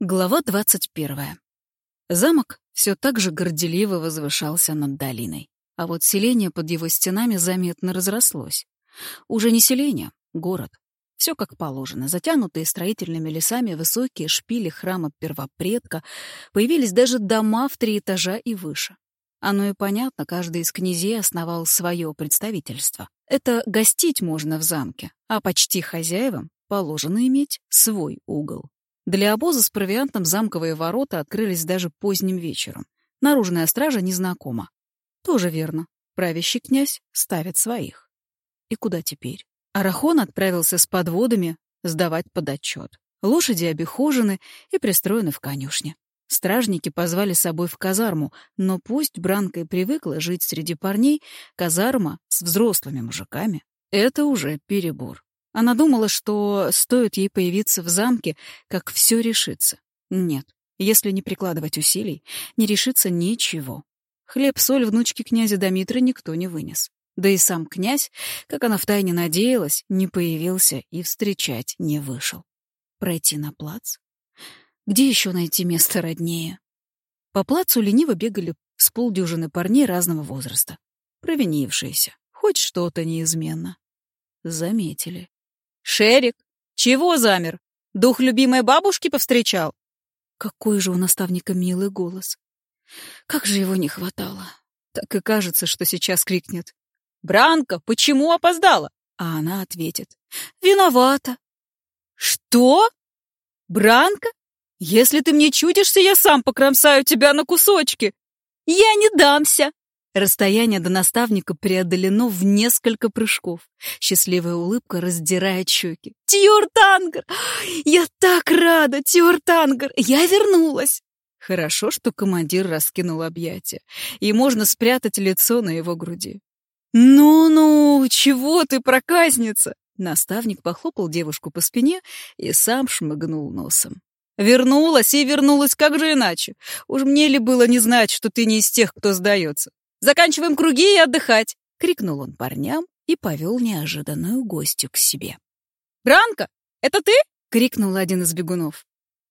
Глава двадцать первая. Замок все так же горделиво возвышался над долиной, а вот селение под его стенами заметно разрослось. Уже не селение, город. Все как положено. Затянутые строительными лесами высокие шпили храма первопредка, появились даже дома в три этажа и выше. Оно и понятно, каждый из князей основал свое представительство. Это гостить можно в замке, а почти хозяевам положено иметь свой угол. Для обоза с провиантом замковые ворота открылись даже поздним вечером. Наружная стража незнакома. Тоже верно. Правящий князь ставит своих. И куда теперь? Арахон отправился с подводами сдавать под отчет. Лошади обихожены и пристроены в конюшне. Стражники позвали с собой в казарму, но пусть Бранка и привыкла жить среди парней, казарма с взрослыми мужиками — это уже перебор. Она думала, что стоит ей появиться в замке, как все решится. Нет, если не прикладывать усилий, не решится ничего. Хлеб-соль внучки князя Домитра никто не вынес. Да и сам князь, как она втайне надеялась, не появился и встречать не вышел. Пройти на плац? Где еще найти место роднее? По плацу лениво бегали с полдюжины парней разного возраста. Провинившиеся. Хоть что-то неизменно. Заметили. «Шерик, чего замер? Дух любимой бабушки повстречал?» Какой же у наставника милый голос. Как же его не хватало. Так и кажется, что сейчас крикнет. «Бранка, почему опоздала?» А она ответит. «Виновата». «Что? Бранка? Если ты мне чудишься, я сам покромсаю тебя на кусочки. Я не дамся!» Расстояние до наставника преодолено в несколько прыжков. Счастливая улыбка раздирает щеки. «Тьюртангар! Я так рада, Тьюртангар! Я вернулась!» Хорошо, что командир раскинул объятия, и можно спрятать лицо на его груди. «Ну-ну, чего ты, проказница?» Наставник похлопал девушку по спине и сам шмыгнул носом. «Вернулась и вернулась, как же иначе? Уж мне ли было не знать, что ты не из тех, кто сдается? Заканчиваем круги и отдыхать!» — крикнул он парням и повел неожиданную гостью к себе. «Бранка, это ты?» — крикнул один из бегунов.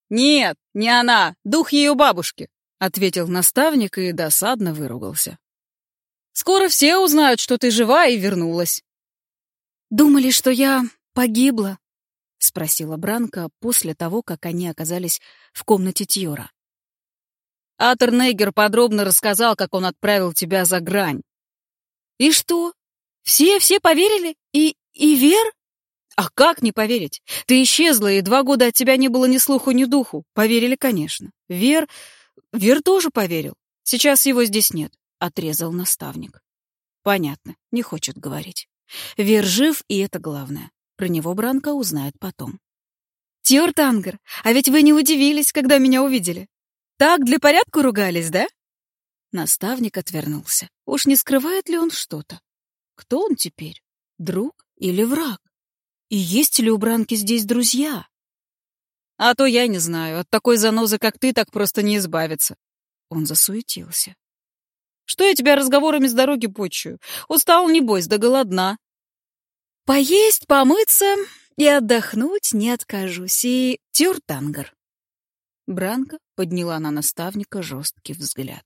«Нет, не она, дух ее бабушки», — ответил наставник и досадно выругался. «Скоро все узнают, что ты жива и вернулась». «Думали, что я погибла?» — спросила Бранка после того, как они оказались в комнате Тьора. Атер Нейгер подробно рассказал, как он отправил тебя за грань. И что? Все, все поверили? И... и Вер? А как не поверить? Ты исчезла, и два года от тебя не было ни слуху, ни духу. Поверили, конечно. Вер... Вер тоже поверил. Сейчас его здесь нет, — отрезал наставник. Понятно, не хочет говорить. Вер жив, и это главное. Про него Бранка узнает потом. Тьортангер, а ведь вы не удивились, когда меня увидели. Так для порядка ругались, да? Наставник отвернулся. Уж не скрывает ли он что-то? Кто он теперь? Друг или враг? И есть ли у Бранки здесь друзья? А то я не знаю. От такой занозы, как ты, так просто не избавиться. Он засуетился. Что я тебя разговорами с дороги почую? Устал, небось, да голодна. Поесть, помыться и отдохнуть не откажусь. И тюртангар. Бранка подняла на наставника жесткий взгляд.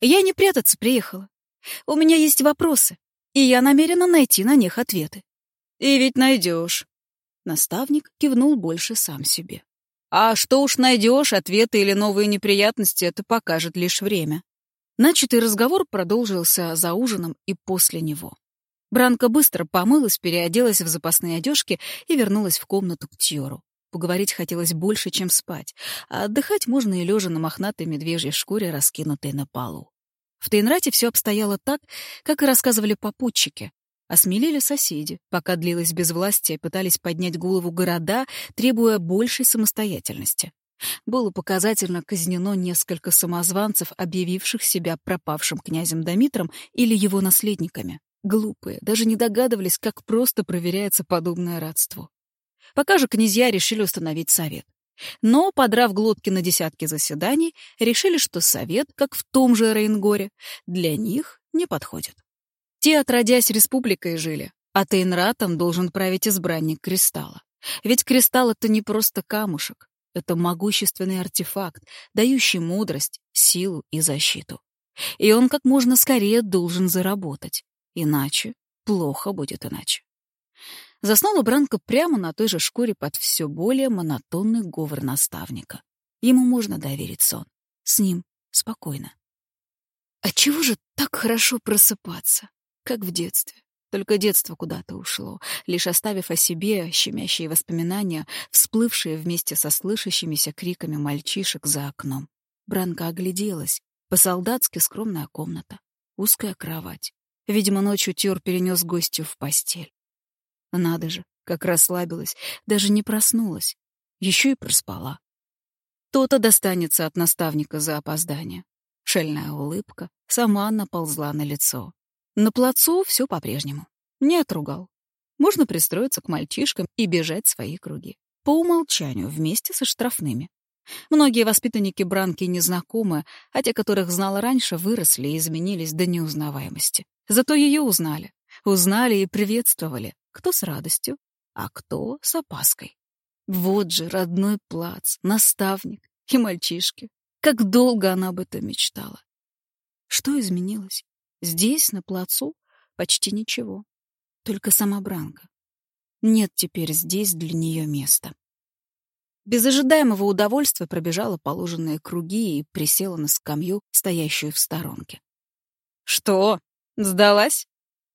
«Я не прятаться приехала. У меня есть вопросы, и я намерена найти на них ответы». «И ведь найдешь». Наставник кивнул больше сам себе. «А что уж найдешь, ответы или новые неприятности, это покажет лишь время». Начатый разговор продолжился за ужином и после него. Бранка быстро помылась, переоделась в запасные одежки и вернулась в комнату к Тьору. Поговорить хотелось больше, чем спать, а отдыхать можно и лежа на мохнатой медвежьей шкуре, раскинутой на полу. В Тейнрате все обстояло так, как и рассказывали попутчики. Осмелели соседи, пока длилось безвластие, пытались поднять голову города, требуя большей самостоятельности. Было показательно казнено несколько самозванцев, объявивших себя пропавшим князем Домитром или его наследниками. Глупые, даже не догадывались, как просто проверяется подобное родство. Пока же князья решили установить совет. Но, подрав глотки на десятки заседаний, решили, что совет, как в том же Рейнгоре, для них не подходит. Те, отродясь республикой, жили, а Тейнратом должен править избранник Кристалла. Ведь Кристалл — это не просто камушек. Это могущественный артефакт, дающий мудрость, силу и защиту. И он как можно скорее должен заработать. Иначе плохо будет иначе. Заснула Бранка прямо на той же шкуре под все более монотонный говор наставника. Ему можно доверить сон. С ним спокойно. А чего же так хорошо просыпаться, как в детстве? Только детство куда-то ушло, лишь оставив о себе щемящие воспоминания, всплывшие вместе со слышащимися криками мальчишек за окном. Бранка огляделась. По-солдатски скромная комната, узкая кровать. Видимо, ночью Тюр перенес гостю в постель. Надо же, как расслабилась, даже не проснулась. Еще и проспала. То-то достанется от наставника за опоздание. Шельная улыбка сама наползла на лицо. На плацу все по-прежнему. Не отругал. Можно пристроиться к мальчишкам и бежать свои круги. По умолчанию, вместе со штрафными. Многие воспитанники Бранки незнакомы, а те, которых знала раньше, выросли и изменились до неузнаваемости. Зато ее узнали. Узнали и приветствовали. Кто с радостью, а кто с опаской. Вот же родной плац, наставник и мальчишки. Как долго она об этом мечтала. Что изменилось? Здесь, на плацу, почти ничего. Только сама Бранка. Нет теперь здесь для нее места. Без ожидаемого удовольствия пробежала положенные круги и присела на скамью, стоящую в сторонке. «Что, сдалась?» —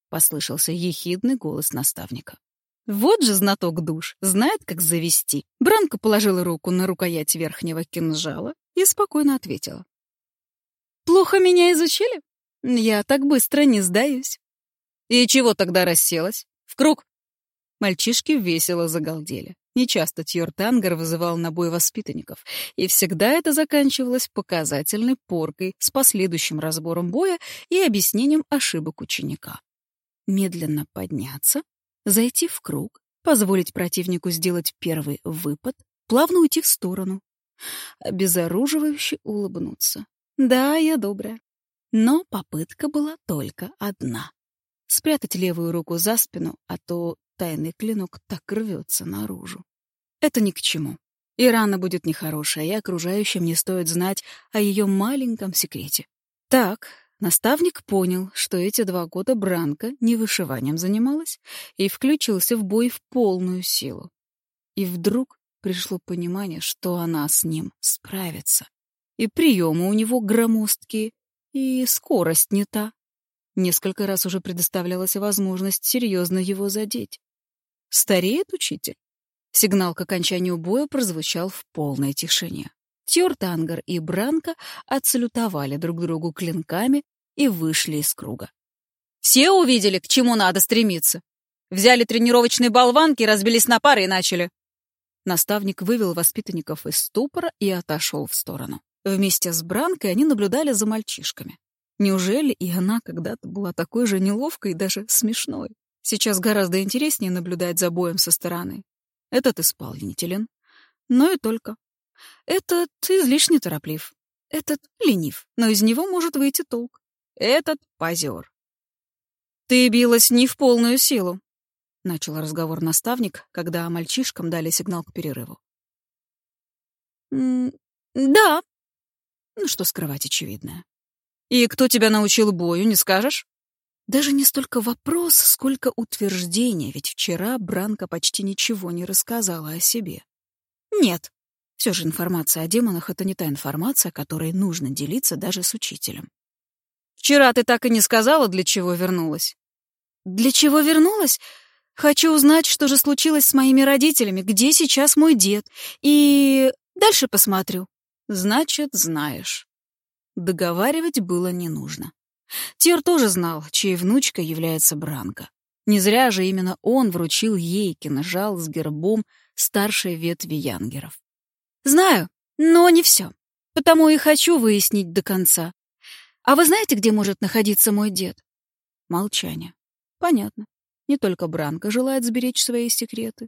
послышался ехидный голос наставника. Вот же знаток душ, знает, как завести. Бранка положила руку на рукоять верхнего кинжала и спокойно ответила. «Плохо меня изучили? Я так быстро не сдаюсь». «И чего тогда расселась? В круг?» Мальчишки весело загалдели. Нечасто Тьортангер вызывал на бой воспитанников, и всегда это заканчивалось показательной поркой с последующим разбором боя и объяснением ошибок ученика. Медленно подняться, зайти в круг, позволить противнику сделать первый выпад, плавно уйти в сторону, обезоруживающе улыбнуться. Да, я добрая. Но попытка была только одна. Спрятать левую руку за спину, а то тайный клинок так рвется наружу. Это ни к чему. И рана будет нехорошая, и окружающим не стоит знать о ее маленьком секрете. Так, наставник понял, что эти два года Бранка не вышиванием занималась, и включился в бой в полную силу. И вдруг пришло понимание, что она с ним справится. И приемы у него громоздкие, и скорость не та. Несколько раз уже предоставлялась возможность серьезно его задеть. Стареет учитель. Сигнал к окончанию боя прозвучал в полной тишине. Тюртангар и Бранка отсалютовали друг другу клинками и вышли из круга. «Все увидели, к чему надо стремиться? Взяли тренировочные болванки, разбились на пары и начали». Наставник вывел воспитанников из ступора и отошел в сторону. Вместе с Бранкой они наблюдали за мальчишками. Неужели и она когда-то была такой же неловкой и даже смешной? Сейчас гораздо интереснее наблюдать за боем со стороны. Этот исполнителен, но и только. Этот излишне тороплив. Этот ленив, но из него может выйти толк. Этот позер. «Ты билась не в полную силу», — начал разговор наставник, когда мальчишкам дали сигнал к перерыву. «Да». Ну, что скрывать очевидное. «И кто тебя научил бою, не скажешь?» Даже не столько вопрос, сколько утверждение, ведь вчера Бранка почти ничего не рассказала о себе. Нет, все же информация о демонах — это не та информация, которой нужно делиться даже с учителем. «Вчера ты так и не сказала, для чего вернулась?» «Для чего вернулась? Хочу узнать, что же случилось с моими родителями, где сейчас мой дед, и дальше посмотрю». «Значит, знаешь». Договаривать было не нужно. Тир тоже знал, чьей внучкой является Бранка. Не зря же именно он вручил ей кинжал с гербом старшей ветви янгеров. «Знаю, но не все. Потому и хочу выяснить до конца. А вы знаете, где может находиться мой дед?» Молчание. Понятно. Не только Бранка желает сберечь свои секреты.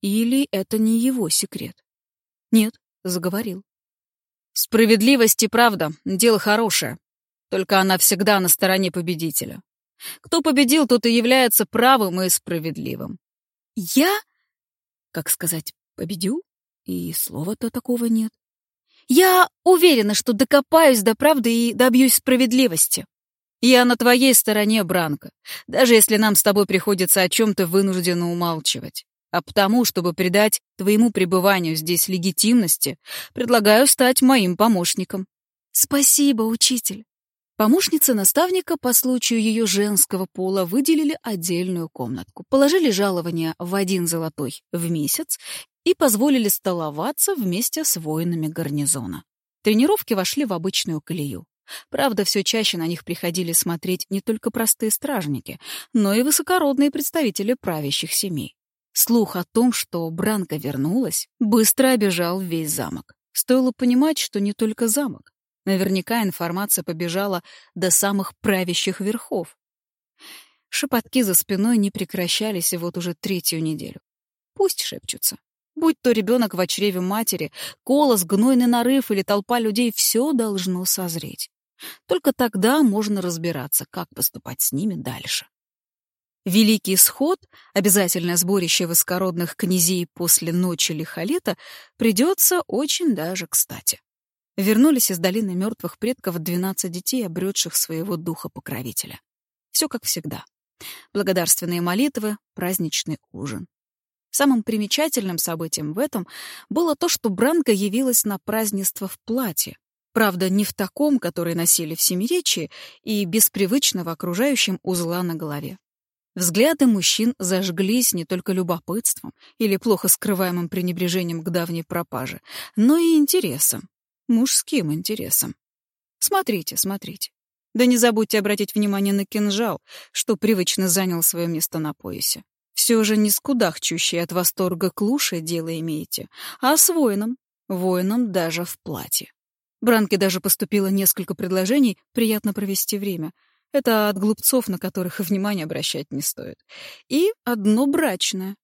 Или это не его секрет? Нет, заговорил. Справедливость и правда — дело хорошее. Только она всегда на стороне победителя. Кто победил, тот и является правым и справедливым. Я, как сказать, победю? И слова-то такого нет. Я уверена, что докопаюсь до правды и добьюсь справедливости. Я на твоей стороне, Бранко, даже если нам с тобой приходится о чем-то вынужденно умалчивать. А потому, чтобы придать твоему пребыванию здесь легитимности, предлагаю стать моим помощником. Спасибо, учитель. Помощнице наставника по случаю ее женского пола выделили отдельную комнатку, положили жалование в один золотой в месяц и позволили столоваться вместе с воинами гарнизона. Тренировки вошли в обычную колею. Правда, все чаще на них приходили смотреть не только простые стражники, но и высокородные представители правящих семей. Слух о том, что Бранка вернулась, быстро обижал весь замок. Стоило понимать, что не только замок. Наверняка информация побежала до самых правящих верхов. Шепотки за спиной не прекращались и вот уже третью неделю. Пусть шепчутся. Будь то ребенок в чреве матери, колос, гнойный нарыв или толпа людей, все должно созреть. Только тогда можно разбираться, как поступать с ними дальше. Великий сход, обязательное сборище высокородных князей после ночи лихолета, придется очень даже кстати вернулись из долины мертвых предков 12 детей, обретших своего духа-покровителя. Все как всегда. Благодарственные молитвы, праздничный ужин. Самым примечательным событием в этом было то, что Бранка явилась на празднество в платье. Правда, не в таком, который носили в Семиречии, и без привычного окружающим узла на голове. Взгляды мужчин зажглись не только любопытством или плохо скрываемым пренебрежением к давней пропаже, но и интересом мужским интересом. Смотрите, смотрите. Да не забудьте обратить внимание на кинжал, что привычно занял свое место на поясе. Все же не с кудахчущей от восторга клуши дело имеете, а с воином, воином даже в платье. Бранке даже поступило несколько предложений приятно провести время. Это от глупцов, на которых и внимания обращать не стоит. И одно брачное.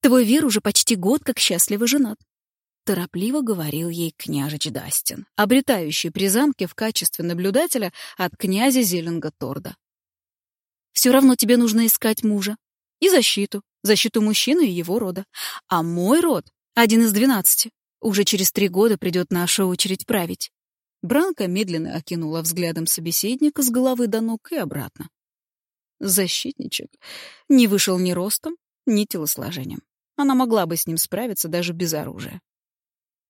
Твой Вер уже почти год как счастливо женат торопливо говорил ей княжич Дастин, обретающий при замке в качестве наблюдателя от князя Зеленга Торда. «Все равно тебе нужно искать мужа. И защиту. Защиту мужчины и его рода. А мой род, один из двенадцати, уже через три года придет наша очередь править». Бранка медленно окинула взглядом собеседника с головы до ног и обратно. Защитничек не вышел ни ростом, ни телосложением. Она могла бы с ним справиться даже без оружия.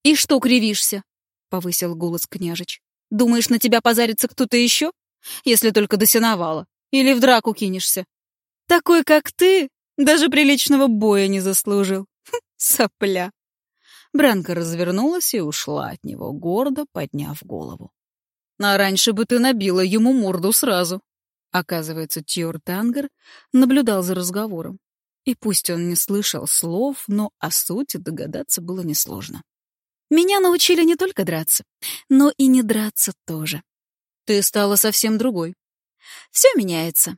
«И что кривишься?» — повысил голос княжич. «Думаешь, на тебя позарится кто-то еще? Если только до сеновала. Или в драку кинешься. Такой, как ты, даже приличного боя не заслужил. Хм, сопля!» Бранка развернулась и ушла от него, гордо подняв голову. «А раньше бы ты набила ему морду сразу». Оказывается, Тьор Тангер наблюдал за разговором. И пусть он не слышал слов, но о сути догадаться было несложно. Меня научили не только драться, но и не драться тоже. Ты стала совсем другой. Все меняется.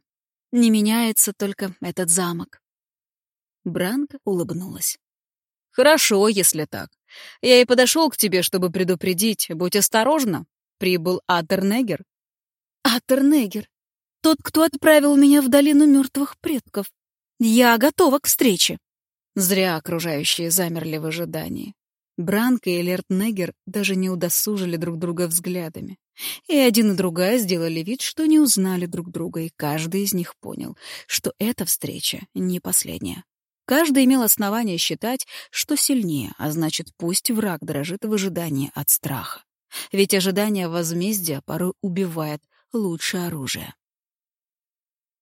Не меняется только этот замок. Бранка улыбнулась. Хорошо, если так. Я и подошел к тебе, чтобы предупредить. Будь осторожна. Прибыл Атернегер. Атернегер. Тот, кто отправил меня в долину мертвых предков. Я готова к встрече. Зря окружающие замерли в ожидании. Бранка и Лертнегер даже не удосужили друг друга взглядами. И один и другая сделали вид, что не узнали друг друга, и каждый из них понял, что эта встреча не последняя. Каждый имел основание считать, что сильнее, а значит, пусть враг дрожит в ожидании от страха. Ведь ожидание возмездия порой убивает лучшее оружие.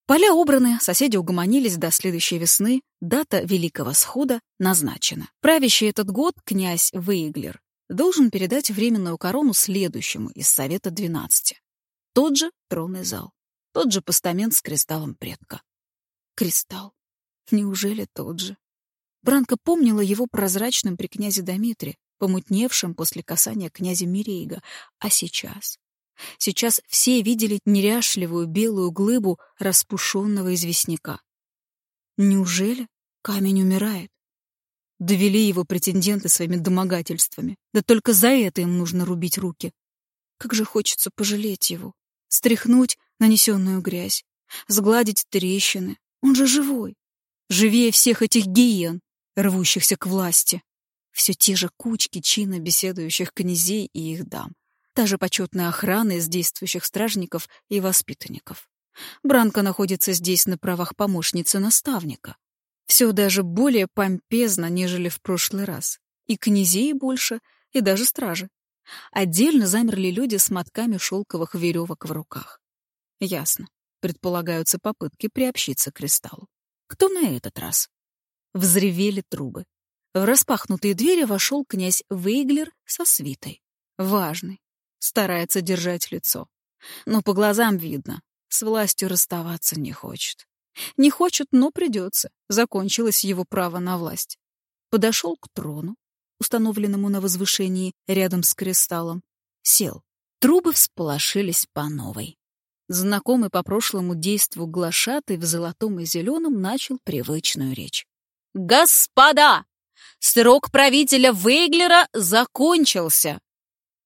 Поля убраны, соседи угомонились до следующей весны, дата Великого Схода назначена. Правящий этот год князь Вейглер должен передать временную корону следующему из Совета двенадцати. Тот же тронный зал, тот же постамент с кристаллом предка. Кристалл. Неужели тот же? Бранка помнила его прозрачным при князе Дмитрии, помутневшим после касания князя Мирейга, а сейчас Сейчас все видели неряшливую белую глыбу распушенного известняка. Неужели камень умирает? Довели его претенденты своими домогательствами. Да только за это им нужно рубить руки. Как же хочется пожалеть его, стряхнуть нанесенную грязь, сгладить трещины. Он же живой. Живее всех этих гиен, рвущихся к власти. Все те же кучки чинно беседующих князей и их дам. Та же почетная охрана из действующих стражников и воспитанников. Бранка находится здесь на правах помощницы наставника. Все даже более помпезно, нежели в прошлый раз. И князей больше, и даже стражи. Отдельно замерли люди с мотками шелковых веревок в руках. Ясно. Предполагаются попытки приобщиться к кристаллу. Кто на этот раз? Взревели трубы. В распахнутые двери вошел князь Вейглер со свитой. Важный. Старается держать лицо. Но по глазам видно, с властью расставаться не хочет. Не хочет, но придется. Закончилось его право на власть. Подошел к трону, установленному на возвышении рядом с кристаллом. Сел. Трубы всполошились по новой. Знакомый по прошлому действу глашатый в золотом и зеленом начал привычную речь. «Господа! Срок правителя Вейглера закончился.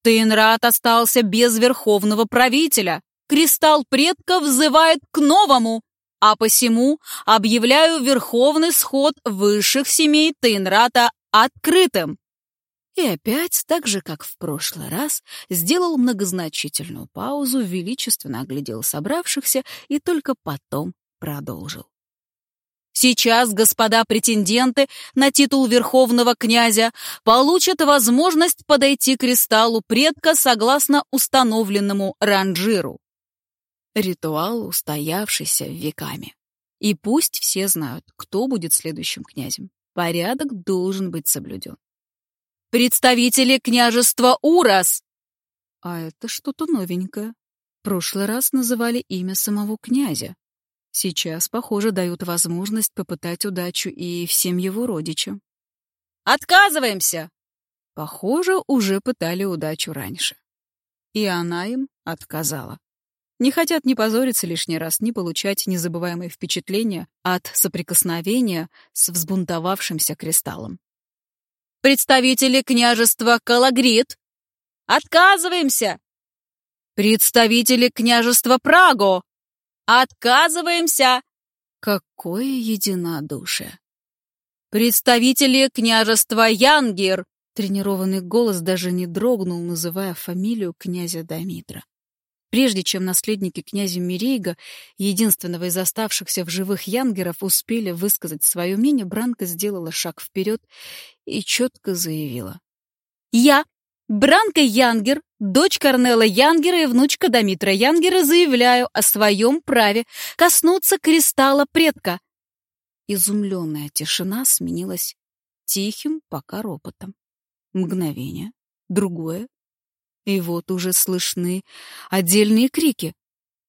Тейнрат остался без верховного правителя. Кристалл предка взывает к новому, а посему объявляю верховный сход высших семей Тейнрата открытым. И опять, так же, как в прошлый раз, сделал многозначительную паузу, величественно оглядел собравшихся и только потом продолжил. Сейчас господа претенденты на титул верховного князя получат возможность подойти к кристаллу предка согласно установленному ранжиру. Ритуал, устоявшийся веками. И пусть все знают, кто будет следующим князем. Порядок должен быть соблюден. «Представители княжества Урас!» А это что-то новенькое. В прошлый раз называли имя самого князя. Сейчас, похоже, дают возможность попытать удачу и всем его родичам. «Отказываемся!» Похоже, уже пытали удачу раньше. И она им отказала. Не хотят ни позориться лишний раз, ни получать незабываемые впечатления от соприкосновения с взбунтовавшимся кристаллом. «Представители княжества Калагрид!» «Отказываемся!» «Представители княжества Праго!» «Отказываемся!» Какое единодушие! «Представители княжества Янгер!» Тренированный голос даже не дрогнул, называя фамилию князя Дамитра. Прежде чем наследники князя Мирейга, единственного из оставшихся в живых янгеров, успели высказать свое мнение, Бранка сделала шаг вперед и четко заявила. «Я, Бранка Янгер, дочь Корнела Янгера и внучка Дамитра Янгера, заявляю о своем праве коснуться кристалла предка». Изумленная тишина сменилась тихим пока ропотом. Мгновение, другое, и вот уже слышны отдельные крики.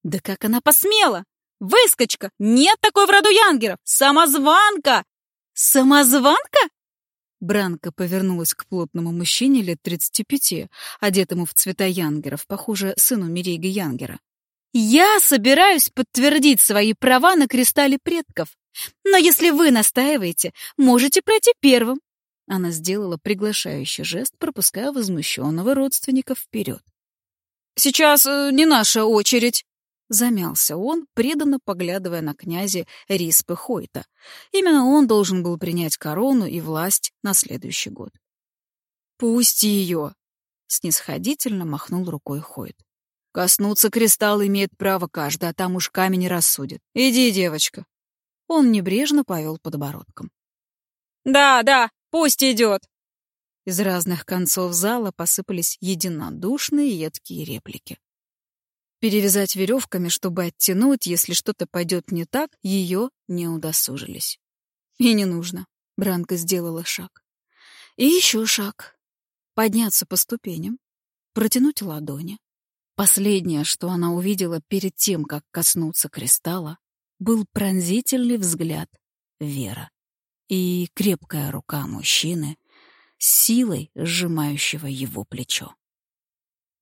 «Да как она посмела! Выскочка! Нет такой в роду янгеров! Самозванка! Самозванка?» Бранка повернулась к плотному мужчине лет 35, одетому в цвета янгеров, похоже, сыну Мирига Янгера. «Я собираюсь подтвердить свои права на кристалле предков, но если вы настаиваете, можете пройти первым. Она сделала приглашающий жест, пропуская возмущенного родственника вперед. «Сейчас э, не наша очередь!» Замялся он, преданно поглядывая на князя Риспы Хойта. Именно он должен был принять корону и власть на следующий год. «Пусть ее!» — снисходительно махнул рукой Хойт. «Коснуться кристалла имеет право каждый, а там уж камень рассудит. Иди, девочка!» Он небрежно повел подбородком. «Да, да, Пусть идет!» Из разных концов зала посыпались единодушные едкие реплики. Перевязать веревками, чтобы оттянуть, если что-то пойдет не так, ее не удосужились. И не нужно. Бранка сделала шаг. И еще шаг. Подняться по ступеням, протянуть ладони. Последнее, что она увидела перед тем, как коснуться кристалла, был пронзительный взгляд Вера и крепкая рука мужчины силой сжимающего его плечо.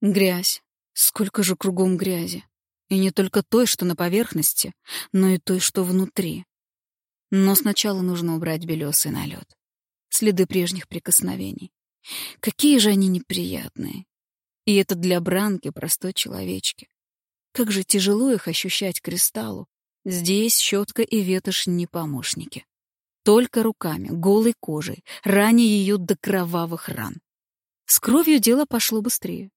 Грязь. Сколько же кругом грязи. И не только той, что на поверхности, но и той, что внутри. Но сначала нужно убрать белесый налет. Следы прежних прикосновений. Какие же они неприятные. И это для Бранки, простой человечки. Как же тяжело их ощущать кристаллу. Здесь щетка и ветошь не помощники. Только руками, голой кожей, раня ее до кровавых ран. С кровью дело пошло быстрее.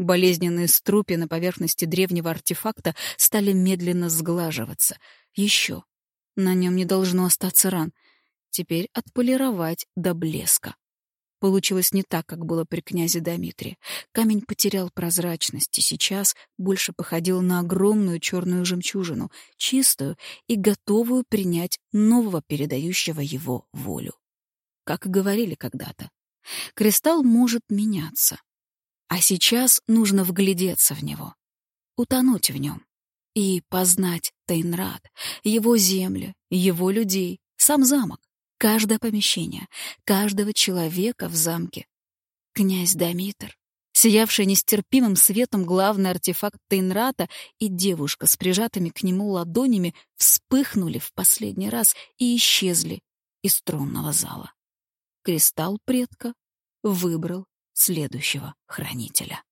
Болезненные струпи на поверхности древнего артефакта стали медленно сглаживаться. Еще. На нем не должно остаться ран. Теперь отполировать до блеска. Получилось не так, как было при князе Дмитрии. Камень потерял прозрачность и сейчас больше походил на огромную черную жемчужину, чистую и готовую принять нового передающего его волю. Как и говорили когда-то, кристалл может меняться. А сейчас нужно вглядеться в него, утонуть в нем и познать Тайнрад, его землю, его людей, сам замок, каждое помещение, каждого человека в замке. Князь Дамитр, сиявший нестерпимым светом главный артефакт Тейнрата и девушка с прижатыми к нему ладонями вспыхнули в последний раз и исчезли из тронного зала. Кристалл предка выбрал следующего хранителя.